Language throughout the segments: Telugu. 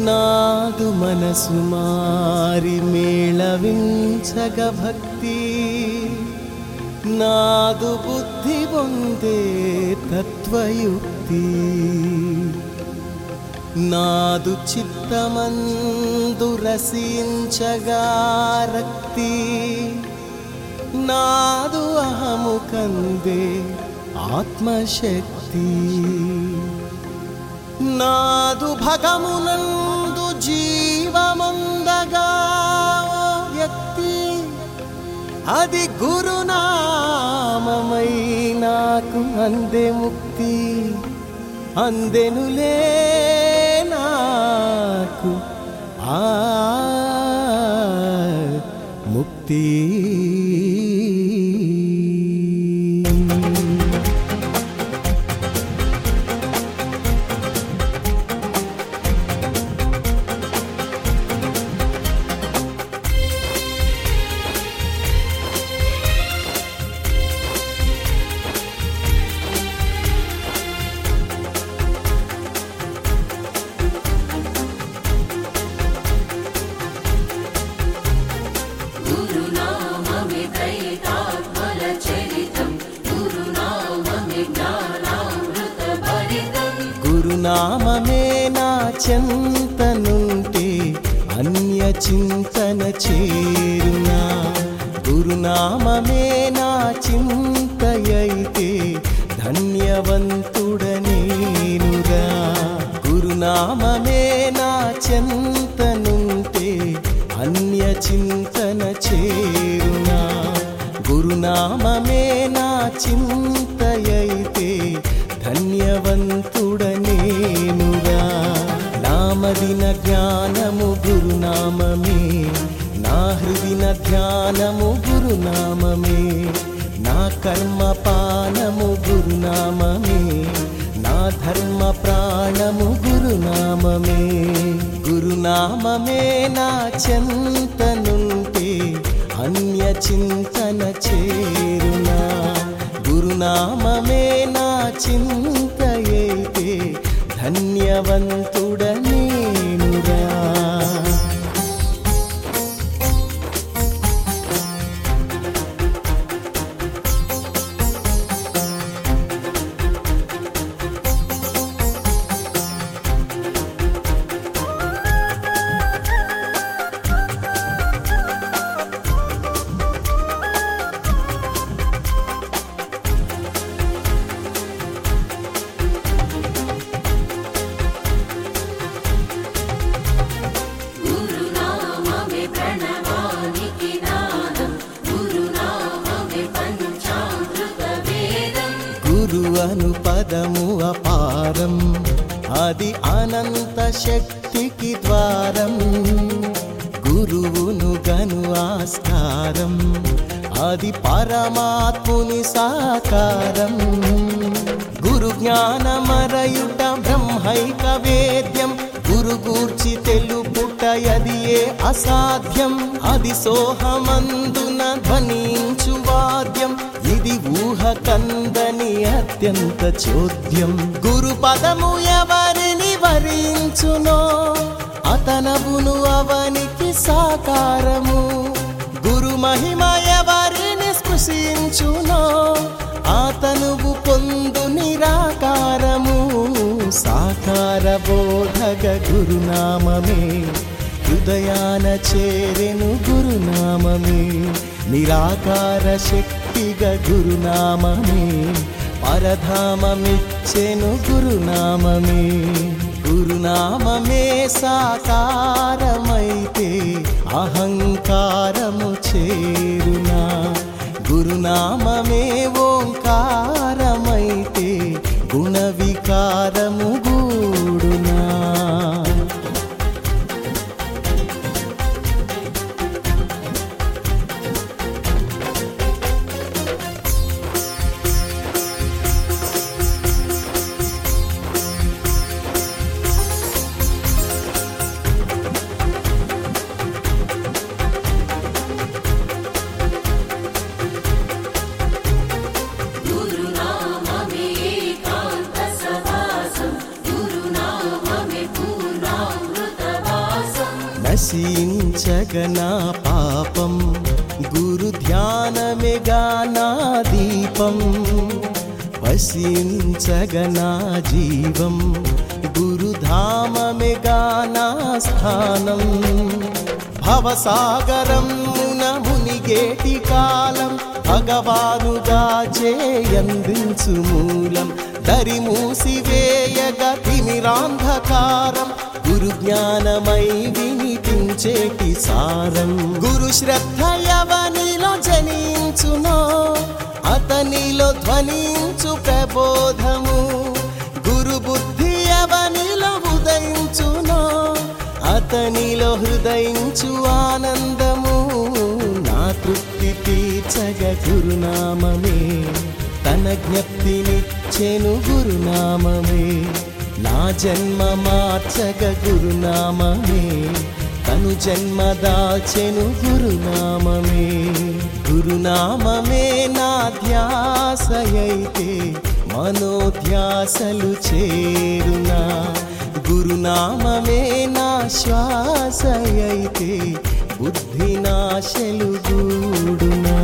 నాదు మనసు మారి మేళవించగ భక్తి నాదు బుద్ధి పొందే తత్వయుక్తి. నాదు చిత్తమందు రసించగా రక్తి. నాదు అహము కందే ఆత్మశక్తి. నాదు భగమునందు జీవమందగా వ్యక్తి. అది గురునామమై నాకు అందే ముక్తి అందెనులే నాకు ఆ ముక్తి. నామమే నా చింతనుంటే అన్య చింతన చేరునా. గురునామమే నా చింతయైతే ధన్యవంతుడనేనురా గురునామమే నా చింతనుంటే అన్య చింతన చేరునా. గురునామమే నా చింత నామదిన జ్ఞానము గురునామమే. నా హృదిన ధ్యానము గురునామమే. నా కర్మ పానము గురునామమే. నా ధర్మ ప్రాణము గురునామమే. గురునామమే నా చింతనుంటే అన్య చింతన చేరునా. గురునామమే నా చింతయైతే ధన్యవంత అను పదము అపారం. అది అనంత శక్తికి ద్వారం. గురువును గను ఆస్కారం. అది పరమాత్ముని సాకారం. గురు జ్ఞానమరయుట బ్రహ్మైక వేద్యం. గురు గూర్చి తెలుపుట ఏ అసాధ్యం. అది సోహమందున ధ్వనించు వాద్యం. ఇది ఊహ కందని అత్యంత చోద్యం. గురు పదము ఎవరిని వరించునో? అతనవును అవనికి సాకారము. గురు మహిమ ఎవరిని స్పృశించునో? ఆతనువు పొందు నిరాకారము. సాకార బోధగ గురునామమే. హృదయాన చేరెను గురునామమే. నిరాకార శక్తిగ గురునామమే. పరధామమిచ్చెను గురునామమే. గురునామమే సాకార నా పాపం గురు ధ్యానమిగా నా దీపం వసించగనా జీవం గురుధామమిగా నా స్థానం భవసాగరం మున మునిగేటి కాలం భగవానుగా చేయందించు మూలం. దరి మూసివేయగ తిమిరాంధకారం గురు జ్ఞానమై విని వినిపించేటి సారం. గురు శ్రద్ధ యవనిలో జనించునో. అతనిలో ధ్వనించు ప్రబోధము. గురు బుద్ధి యవనిలో ఉదయించునో. అతనిలో హృదయించు ఆనందము. నా తృప్తి తీర్చగ గురునామమే. తన జ్ఞప్తినిచ్చెను గురునామమే. నా జన్మ మార్చగ గురునామమే. నను జన్మ దాచెను గురునామమే. గురునామమే నా ధ్యాసయైతే మనోధ్యాసలు చేరునా. గురునామమే నా శ్వాసయైతే బుద్ధి నాశలు గూడునా.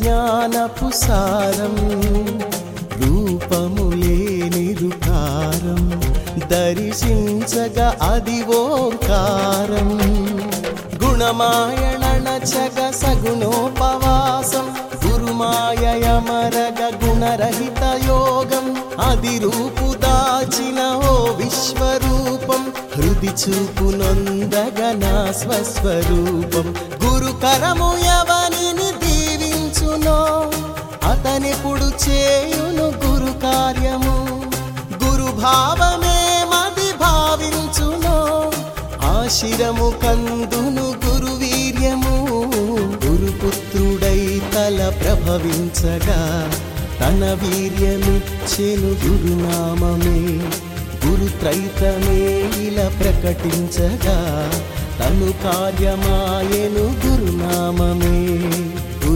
జ్ఞానపు సారం రూపము లేని దర్శించగ అది ఓంకారం. గుణమాయణ చగ సగుణోపవాసం గురుమాయమరగ గుణరహిత యోగం అది రూపు దాచిన ఓ విశ్వరూపం హృది చూపు నొందగ నా స్వస్వరూపం. గురుకరము ఎవరు అతనిప్పుడు చేయును గురు కార్యము. గురు భావమే మది భావించును. ఆశిరము కందును గురు వీర్యము. గురుపుత్రుడై తల ప్రభవించగా తన వీర్యమిచ్చెను గురునామమే. గురుత్రైతమే ఇలా ప్రకటించగా తను కార్యమాయను గురునామమే.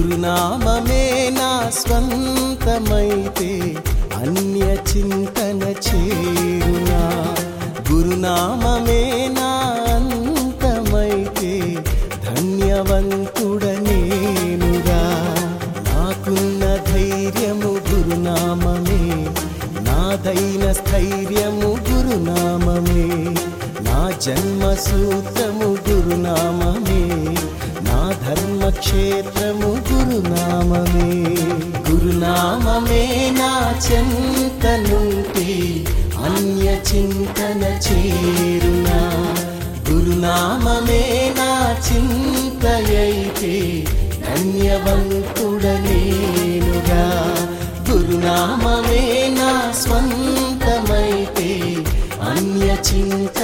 గురునామమే నా స్వంతమైతే అన్య చింతన చేరునా గురునామమే నా అంతమైతే ధన్యవంతుడనేనురా నాకున్న ధైర్యము గురునామమే నాదైన స్థైర్యము గురునామమే నా జన్మ సూత్రము గురునామమే. ధర్మక్షేత్రము గురునామమే గురునామమే నా చింతనుంటే అన్య చింతన చేరునా గురునామమే నా చింతయైతే ధన్యవంతుడనేనుగా గురునామమే నా స్వంతమైతే అన్య చింత